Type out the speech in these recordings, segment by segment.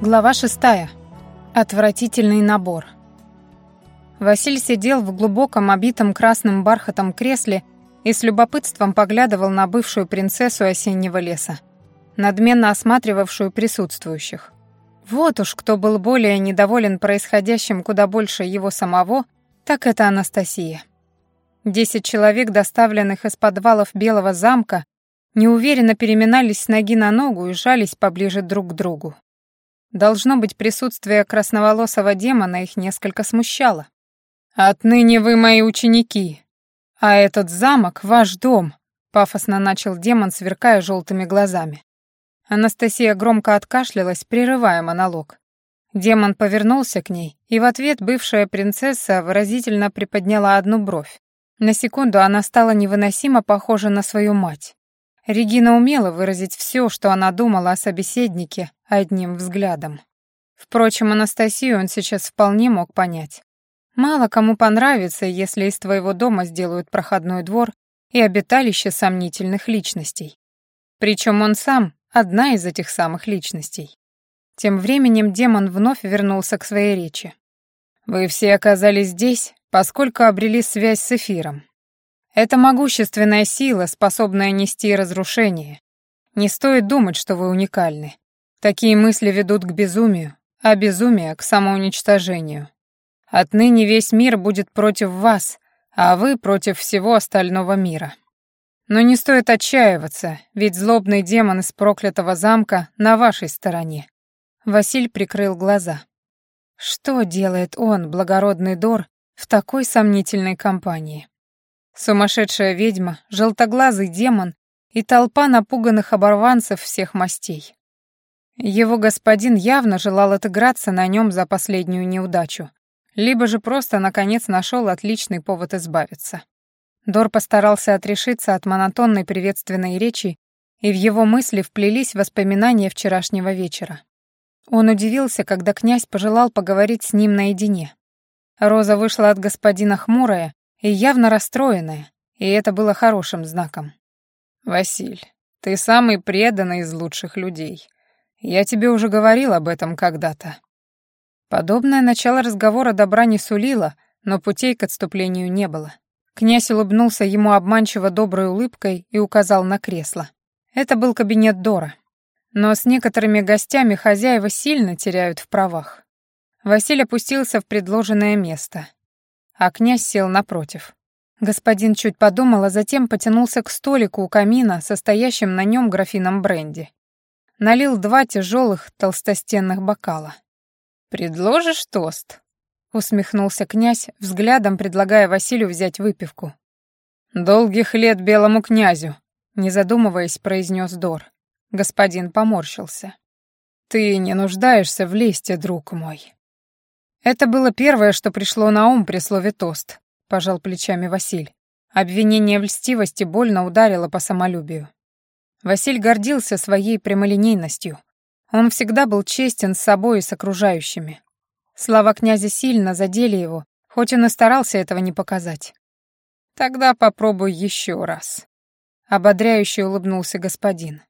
Глава шестая. Отвратительный набор. Василь сидел в глубоком обитом красным бархатом кресле и с любопытством поглядывал на бывшую принцессу осеннего леса, надменно осматривавшую присутствующих. Вот уж кто был более недоволен происходящим куда больше его самого, так это Анастасия. Десять человек, доставленных из подвалов Белого замка, неуверенно переминались с ноги на ногу и жались поближе друг к другу. Должно быть, присутствие красноволосого демона их несколько смущало. «Отныне вы мои ученики, а этот замок — ваш дом», — пафосно начал демон, сверкая желтыми глазами. Анастасия громко откашлялась, прерывая монолог. Демон повернулся к ней, и в ответ бывшая принцесса выразительно приподняла одну бровь. На секунду она стала невыносимо похожа на свою мать. Регина умела выразить все, что она думала о собеседнике, одним взглядом. Впрочем, Анастасию он сейчас вполне мог понять. Мало кому понравится, если из твоего дома сделают проходной двор и обиталище сомнительных личностей. Причем он сам — одна из этих самых личностей. Тем временем демон вновь вернулся к своей речи. «Вы все оказались здесь, поскольку обрели связь с эфиром. Это могущественная сила, способная нести разрушение. Не стоит думать, что вы уникальны. Такие мысли ведут к безумию, а безумие — к самоуничтожению. Отныне весь мир будет против вас, а вы против всего остального мира. Но не стоит отчаиваться, ведь злобный демон из проклятого замка на вашей стороне. Василь прикрыл глаза. Что делает он, благородный Дор, в такой сомнительной компании? Сумасшедшая ведьма, желтоглазый демон и толпа напуганных оборванцев всех мастей. Его господин явно желал отыграться на нем за последнюю неудачу, либо же просто, наконец, нашел отличный повод избавиться. Дор постарался отрешиться от монотонной приветственной речи, и в его мысли вплелись воспоминания вчерашнего вечера. Он удивился, когда князь пожелал поговорить с ним наедине. Роза вышла от господина хмурая, и явно расстроенная, и это было хорошим знаком. «Василь, ты самый преданный из лучших людей. Я тебе уже говорил об этом когда-то». Подобное начало разговора добра не сулило, но путей к отступлению не было. Князь улыбнулся ему обманчиво доброй улыбкой и указал на кресло. Это был кабинет Дора. Но с некоторыми гостями хозяева сильно теряют в правах. Василий опустился в предложенное место а князь сел напротив. Господин чуть подумал, а затем потянулся к столику у камина, состоящим на нем графином бренди. Налил два тяжелых толстостенных бокала. «Предложишь тост?» — усмехнулся князь, взглядом предлагая Василию взять выпивку. «Долгих лет белому князю», — не задумываясь, произнес Дор. Господин поморщился. «Ты не нуждаешься в лесте, друг мой». Это было первое, что пришло на ум при слове «тост», — пожал плечами Василь. Обвинение в льстивости больно ударило по самолюбию. Василь гордился своей прямолинейностью. Он всегда был честен с собой и с окружающими. Слова князя сильно задели его, хоть он и старался этого не показать. «Тогда попробуй еще раз», — ободряюще улыбнулся господин.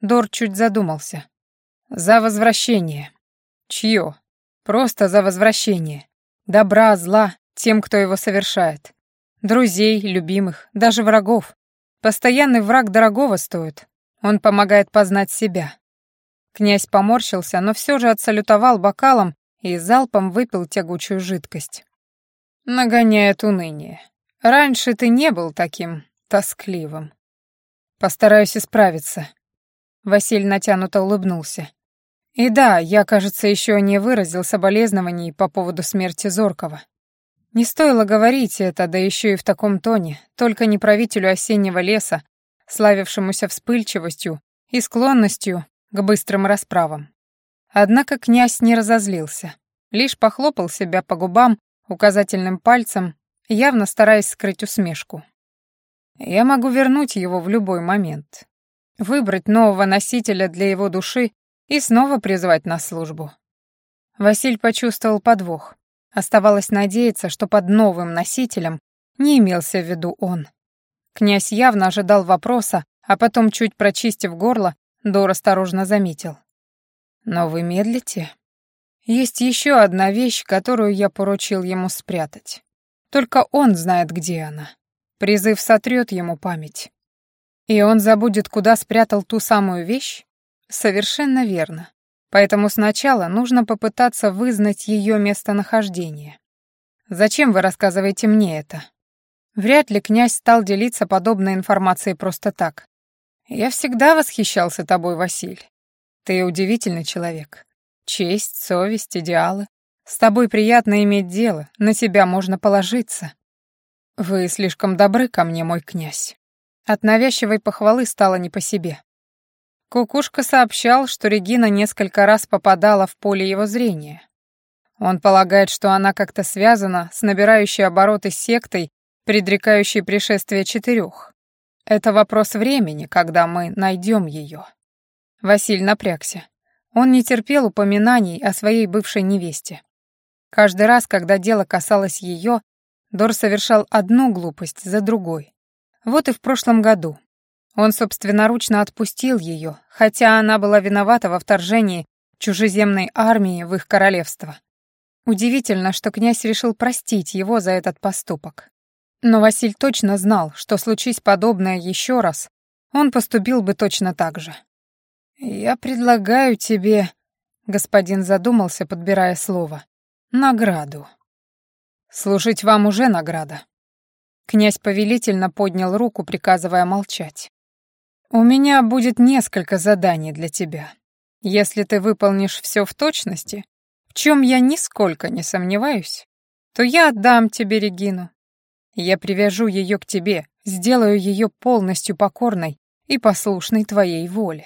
Дор чуть задумался. «За возвращение». «Чье?» Просто за возвращение. Добра, зла тем, кто его совершает. Друзей, любимых, даже врагов. Постоянный враг дорогого стоит. Он помогает познать себя. Князь поморщился, но все же отсалютовал бокалом и залпом выпил тягучую жидкость. Нагоняет уныние. Раньше ты не был таким тоскливым. Постараюсь исправиться. Василь натянуто улыбнулся. И да, я, кажется, еще не выразил соболезнований по поводу смерти Зоркова. Не стоило говорить это, да еще и в таком тоне, только не правителю осеннего леса, славившемуся вспыльчивостью и склонностью к быстрым расправам. Однако князь не разозлился, лишь похлопал себя по губам указательным пальцем, явно стараясь скрыть усмешку. Я могу вернуть его в любой момент. Выбрать нового носителя для его души и снова призвать на службу. Василь почувствовал подвох. Оставалось надеяться, что под новым носителем не имелся в виду он. Князь явно ожидал вопроса, а потом, чуть прочистив горло, Дор осторожно заметил. Но вы медлите. Есть еще одна вещь, которую я поручил ему спрятать. Только он знает, где она. Призыв сотрет ему память. И он забудет, куда спрятал ту самую вещь? Совершенно верно. Поэтому сначала нужно попытаться вызнать ее местонахождение. Зачем вы рассказываете мне это? Вряд ли князь стал делиться подобной информацией просто так. Я всегда восхищался тобой, Василь. Ты удивительный человек. Честь, совесть, идеалы. С тобой приятно иметь дело, на тебя можно положиться. Вы слишком добры ко мне, мой князь. От навязчивой похвалы стало не по себе. Кукушка сообщал, что Регина несколько раз попадала в поле его зрения. Он полагает, что она как-то связана с набирающей обороты сектой, предрекающей пришествие четырех. Это вопрос времени, когда мы найдем ее. Василь напрягся. Он не терпел упоминаний о своей бывшей невесте. Каждый раз, когда дело касалось ее, Дор совершал одну глупость за другой. Вот и в прошлом году. Он собственноручно отпустил ее, хотя она была виновата во вторжении чужеземной армии в их королевство. Удивительно, что князь решил простить его за этот поступок. Но Василь точно знал, что случись подобное еще раз, он поступил бы точно так же. «Я предлагаю тебе...» — господин задумался, подбирая слово. «Награду». «Служить вам уже награда». Князь повелительно поднял руку, приказывая молчать. «У меня будет несколько заданий для тебя. Если ты выполнишь все в точности, в чем я нисколько не сомневаюсь, то я отдам тебе Регину. Я привяжу ее к тебе, сделаю ее полностью покорной и послушной твоей воле».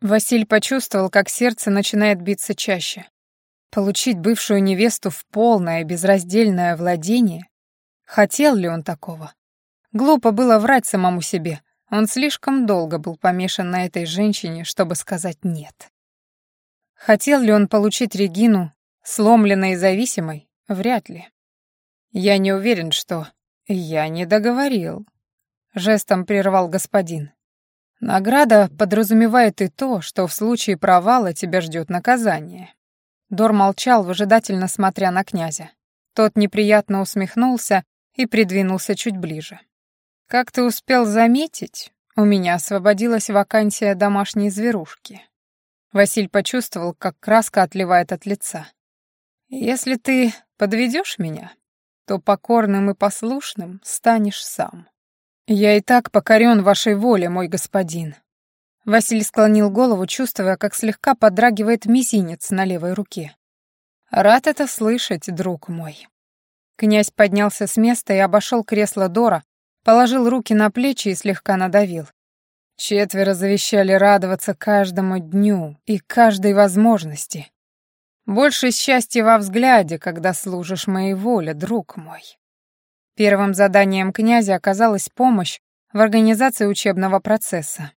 Василь почувствовал, как сердце начинает биться чаще. Получить бывшую невесту в полное безраздельное владение? Хотел ли он такого? Глупо было врать самому себе. Он слишком долго был помешан на этой женщине, чтобы сказать «нет». Хотел ли он получить Регину, сломленной и зависимой? Вряд ли. Я не уверен, что... Я не договорил. Жестом прервал господин. Награда подразумевает и то, что в случае провала тебя ждет наказание. Дор молчал, выжидательно смотря на князя. Тот неприятно усмехнулся и придвинулся чуть ближе. «Как ты успел заметить, у меня освободилась вакансия домашней зверушки». Василь почувствовал, как краска отливает от лица. «Если ты подведешь меня, то покорным и послушным станешь сам». «Я и так покорен вашей воле, мой господин». Василий склонил голову, чувствуя, как слегка подрагивает мизинец на левой руке. «Рад это слышать, друг мой». Князь поднялся с места и обошел кресло Дора, положил руки на плечи и слегка надавил. Четверо завещали радоваться каждому дню и каждой возможности. Больше счастья во взгляде, когда служишь моей воле, друг мой. Первым заданием князя оказалась помощь в организации учебного процесса.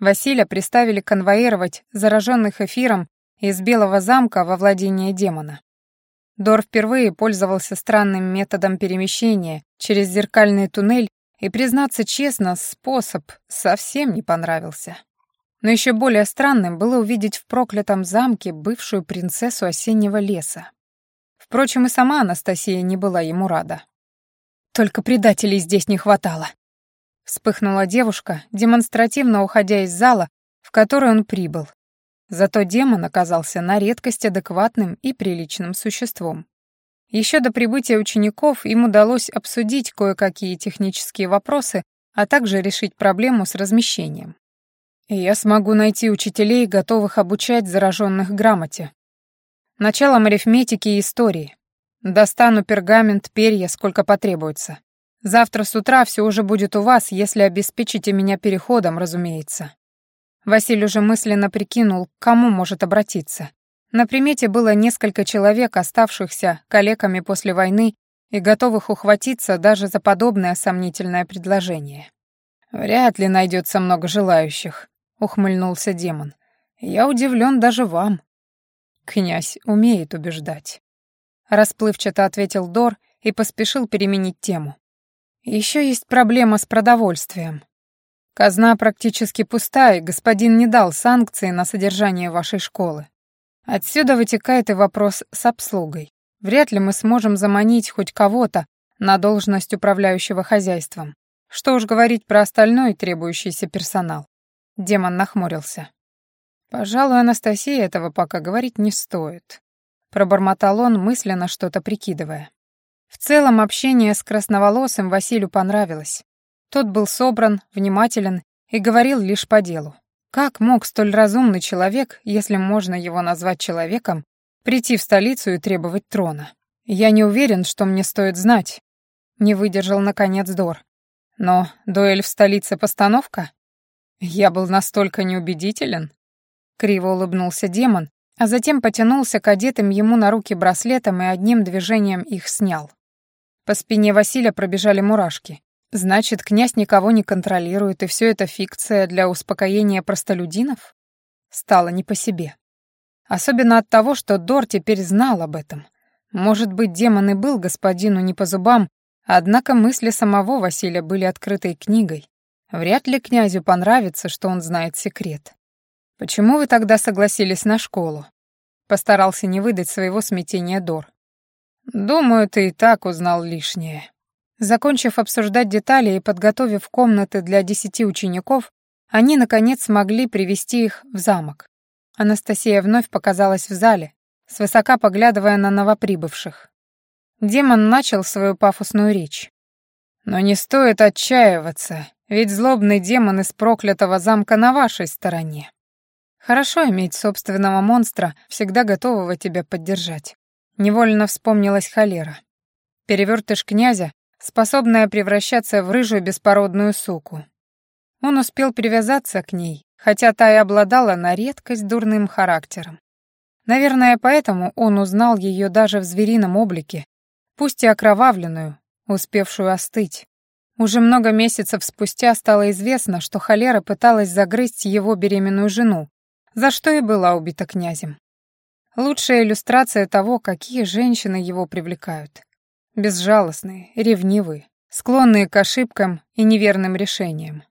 Василия приставили конвоировать зараженных эфиром из Белого замка во владение демона. Дор впервые пользовался странным методом перемещения через зеркальный туннель, и, признаться честно, способ совсем не понравился. Но еще более странным было увидеть в проклятом замке бывшую принцессу осеннего леса. Впрочем, и сама Анастасия не была ему рада. Только предателей здесь не хватало. Вспыхнула девушка, демонстративно уходя из зала, в который он прибыл. Зато демон оказался на редкость адекватным и приличным существом. Еще до прибытия учеников им удалось обсудить кое-какие технические вопросы, а также решить проблему с размещением. Я смогу найти учителей, готовых обучать зараженных грамоте. Началом арифметики и истории. Достану пергамент, перья, сколько потребуется. Завтра с утра все уже будет у вас, если обеспечите меня переходом, разумеется». Василий уже мысленно прикинул, к кому может обратиться. На примете было несколько человек, оставшихся калеками после войны и готовых ухватиться даже за подобное сомнительное предложение. «Вряд ли найдется много желающих», — ухмыльнулся демон. «Я удивлен даже вам». Князь умеет убеждать. Расплывчато ответил Дор и поспешил переменить тему. Еще есть проблема с продовольствием. Казна практически пустая, господин не дал санкции на содержание вашей школы. Отсюда вытекает и вопрос с обслугой. Вряд ли мы сможем заманить хоть кого-то на должность управляющего хозяйством. Что уж говорить про остальной требующийся персонал. Демон нахмурился. Пожалуй, Анастасии этого пока говорить не стоит. Пробормотал он, мысленно что-то прикидывая. В целом общение с красноволосым Василию понравилось. Тот был собран, внимателен и говорил лишь по делу. Как мог столь разумный человек, если можно его назвать человеком, прийти в столицу и требовать трона? Я не уверен, что мне стоит знать. Не выдержал, наконец, Дор. Но дуэль в столице постановка? Я был настолько неубедителен? Криво улыбнулся демон, а затем потянулся к одетым ему на руки браслетам и одним движением их снял. По спине Василия пробежали мурашки. Значит, князь никого не контролирует, и все это фикция для успокоения простолюдинов? Стало не по себе. Особенно от того, что Дор теперь знал об этом. Может быть, демон и был господину не по зубам, однако мысли самого Василия были открытой книгой. Вряд ли князю понравится, что он знает секрет. «Почему вы тогда согласились на школу?» Постарался не выдать своего смятения Дор. «Думаю, ты и так узнал лишнее». Закончив обсуждать детали и подготовив комнаты для десяти учеников, они, наконец, смогли привести их в замок. Анастасия вновь показалась в зале, свысока поглядывая на новоприбывших. Демон начал свою пафосную речь. «Но не стоит отчаиваться, ведь злобный демон из проклятого замка на вашей стороне. Хорошо иметь собственного монстра, всегда готового тебя поддержать». Невольно вспомнилась холера. Перевертыш князя способная превращаться в рыжую беспородную суку. Он успел привязаться к ней, хотя та и обладала на редкость дурным характером. Наверное, поэтому он узнал ее даже в зверином облике, пусть и окровавленную, успевшую остыть. Уже много месяцев спустя стало известно, что холера пыталась загрызть его беременную жену, за что и была убита князем. Лучшая иллюстрация того, какие женщины его привлекают. Безжалостные, ревнивые, склонные к ошибкам и неверным решениям.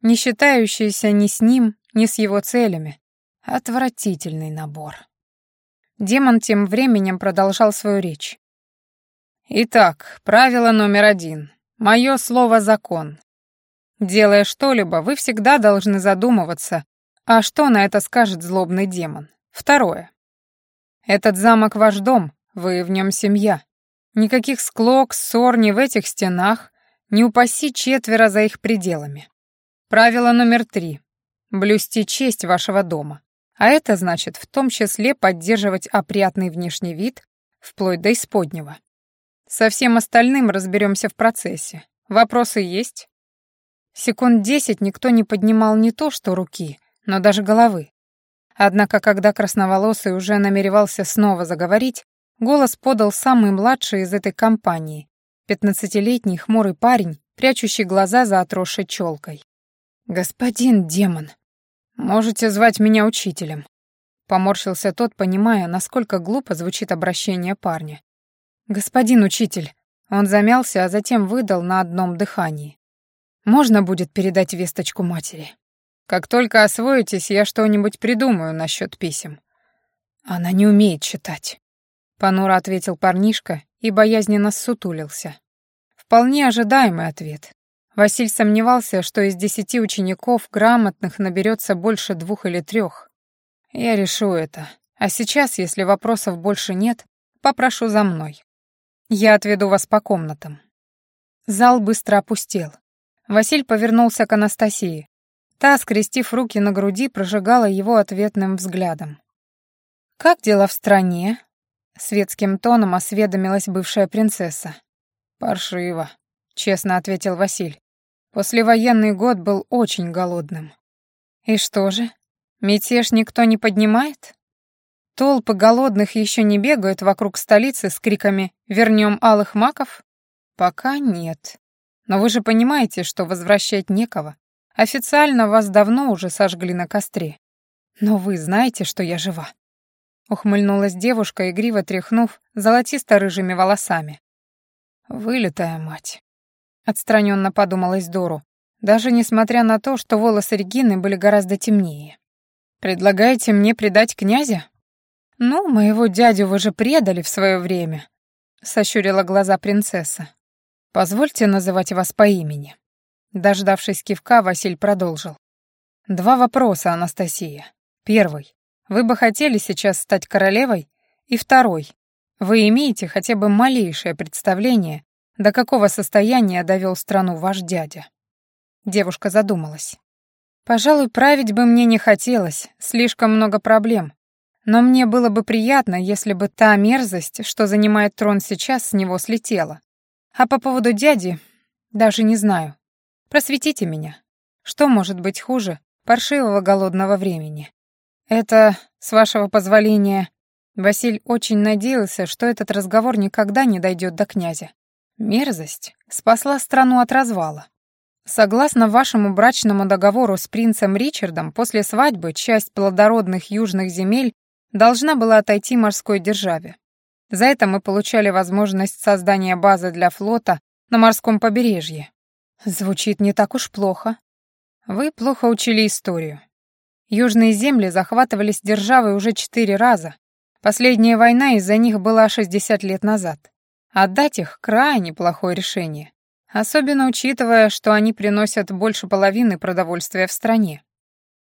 Не считающиеся ни с ним, ни с его целями. Отвратительный набор. Демон тем временем продолжал свою речь. Итак, правило номер один. Мое слово — закон. Делая что-либо, вы всегда должны задумываться, а что на это скажет злобный демон. Второе. Этот замок ваш дом, вы в нем семья. Никаких склок, ссор ни в этих стенах, не упаси четверо за их пределами. Правило номер три. Блюсти честь вашего дома. А это значит в том числе поддерживать опрятный внешний вид, вплоть до исподнего. Со всем остальным разберемся в процессе. Вопросы есть? Секунд десять никто не поднимал не то что руки, но даже головы. Однако, когда красноволосый уже намеревался снова заговорить, Голос подал самый младший из этой компании, пятнадцатилетний хмурый парень, прячущий глаза за отросшей челкой. «Господин демон, можете звать меня учителем», — поморщился тот, понимая, насколько глупо звучит обращение парня. «Господин учитель», — он замялся, а затем выдал на одном дыхании. «Можно будет передать весточку матери?» «Как только освоитесь, я что-нибудь придумаю насчет писем». «Она не умеет читать». Понуро ответил парнишка и боязненно сутулился. Вполне ожидаемый ответ. Василь сомневался, что из десяти учеников грамотных наберется больше двух или трех. Я решу это. А сейчас, если вопросов больше нет, попрошу за мной. Я отведу вас по комнатам. Зал быстро опустел. Василь повернулся к Анастасии. Та, скрестив руки на груди, прожигала его ответным взглядом. «Как дела в стране?» Светским тоном осведомилась бывшая принцесса. «Паршиво», — честно ответил Василь. «Послевоенный год был очень голодным». «И что же? Мятеж никто не поднимает?» Толпы голодных еще не бегают вокруг столицы с криками «Вернем алых маков»? Пока нет. Но вы же понимаете, что возвращать некого. Официально вас давно уже сожгли на костре. Но вы знаете, что я жива. Ухмыльнулась девушка, игриво тряхнув золотисто-рыжими волосами. «Вылитая мать», — отстраненно подумалась Дору. даже несмотря на то, что волосы Регины были гораздо темнее. «Предлагаете мне предать князя?» «Ну, моего дядю вы же предали в свое время», — сощурила глаза принцесса. «Позвольте называть вас по имени». Дождавшись кивка, Василь продолжил. «Два вопроса, Анастасия. Первый. Вы бы хотели сейчас стать королевой? И второй. Вы имеете хотя бы малейшее представление, до какого состояния довел страну ваш дядя?» Девушка задумалась. «Пожалуй, править бы мне не хотелось, слишком много проблем. Но мне было бы приятно, если бы та мерзость, что занимает трон сейчас, с него слетела. А по поводу дяди, даже не знаю. Просветите меня. Что может быть хуже паршивого голодного времени? Это, с вашего позволения, Василь очень надеялся, что этот разговор никогда не дойдет до князя. Мерзость спасла страну от развала. Согласно вашему брачному договору с принцем Ричардом, после свадьбы часть плодородных южных земель должна была отойти морской державе. За это мы получали возможность создания базы для флота на морском побережье. Звучит не так уж плохо. Вы плохо учили историю. Южные земли захватывались державой уже четыре раза. Последняя война из-за них была 60 лет назад. Отдать их — крайне плохое решение особенно учитывая, что они приносят больше половины продовольствия в стране.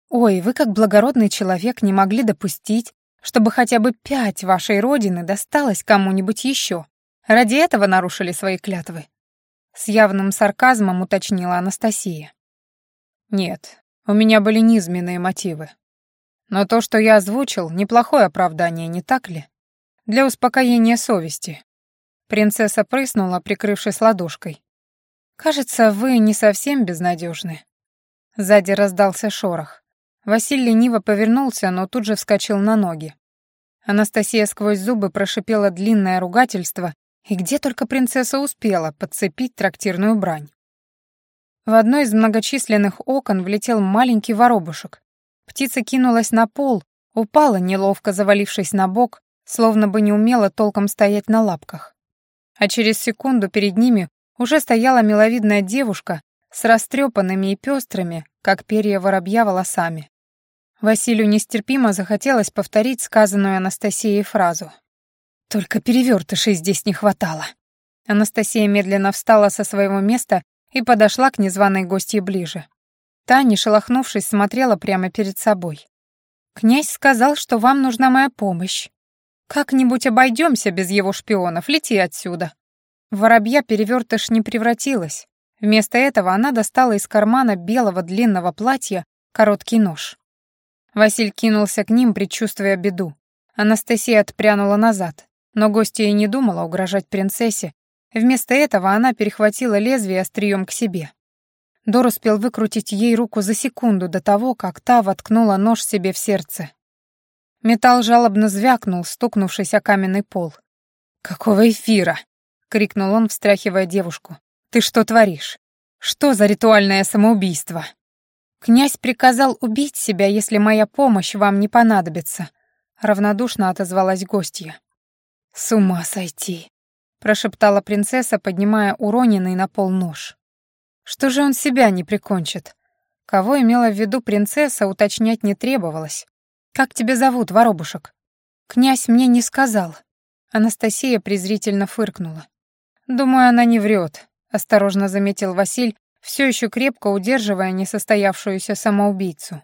Ой, вы как благородный человек не могли допустить, чтобы хотя бы пять вашей родины досталось кому-нибудь еще. Ради этого нарушили свои клятвы. С явным сарказмом уточнила Анастасия. Нет, у меня были низменные мотивы. Но то, что я озвучил, неплохое оправдание, не так ли? Для успокоения совести. Принцесса прыснула, прикрывшись ладошкой. «Кажется, вы не совсем безнадежны». Сзади раздался шорох. Василий лениво повернулся, но тут же вскочил на ноги. Анастасия сквозь зубы прошипела длинное ругательство, и где только принцесса успела подцепить трактирную брань. В одно из многочисленных окон влетел маленький воробушек. Птица кинулась на пол, упала, неловко завалившись на бок, словно бы не умела толком стоять на лапках. А через секунду перед ними уже стояла миловидная девушка с растрепанными и пестрыми, как перья воробья, волосами. Василию нестерпимо захотелось повторить сказанную Анастасией фразу. «Только перевертышей здесь не хватало». Анастасия медленно встала со своего места и подошла к незваной гостье ближе. Та, не шелохнувшись, смотрела прямо перед собой. «Князь сказал, что вам нужна моя помощь. Как-нибудь обойдемся без его шпионов, лети отсюда». Воробья перевертыш не превратилась. Вместо этого она достала из кармана белого длинного платья короткий нож. Василь кинулся к ним, предчувствуя беду. Анастасия отпрянула назад, но гостья и не думала угрожать принцессе. Вместо этого она перехватила лезвие острием к себе. Дор успел выкрутить ей руку за секунду до того, как та воткнула нож себе в сердце. Металл жалобно звякнул, стукнувшись о каменный пол. «Какого эфира?» — крикнул он, встряхивая девушку. «Ты что творишь? Что за ритуальное самоубийство?» «Князь приказал убить себя, если моя помощь вам не понадобится», — равнодушно отозвалась гостья. «С ума сойти», — прошептала принцесса, поднимая уроненный на пол нож. «Что же он себя не прикончит?» Кого имела в виду принцесса, уточнять не требовалось. «Как тебя зовут, воробушек?» «Князь мне не сказал». Анастасия презрительно фыркнула. «Думаю, она не врет», — осторожно заметил Василь, все еще крепко удерживая несостоявшуюся самоубийцу.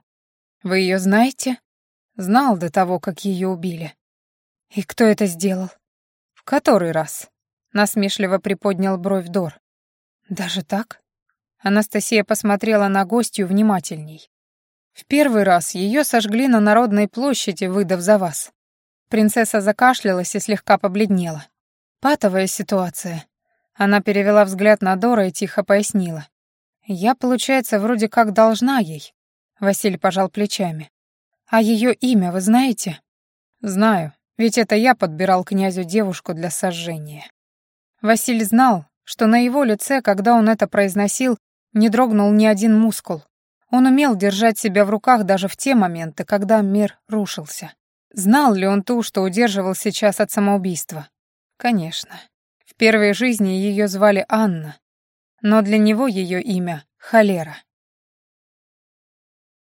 «Вы ее знаете?» «Знал до того, как ее убили». «И кто это сделал?» «В который раз?» — насмешливо приподнял бровь Дор. «Даже так?» Анастасия посмотрела на гостью внимательней. «В первый раз ее сожгли на Народной площади, выдав за вас». Принцесса закашлялась и слегка побледнела. «Патовая ситуация. Она перевела взгляд на Дора и тихо пояснила. «Я, получается, вроде как должна ей». Василий пожал плечами. «А ее имя вы знаете?» «Знаю, ведь это я подбирал князю девушку для сожжения». Василий знал, что на его лице, когда он это произносил, не дрогнул ни один мускул. Он умел держать себя в руках даже в те моменты, когда мир рушился. Знал ли он ту, что удерживал сейчас от самоубийства? Конечно. В первой жизни ее звали Анна, но для него ее имя — Холера.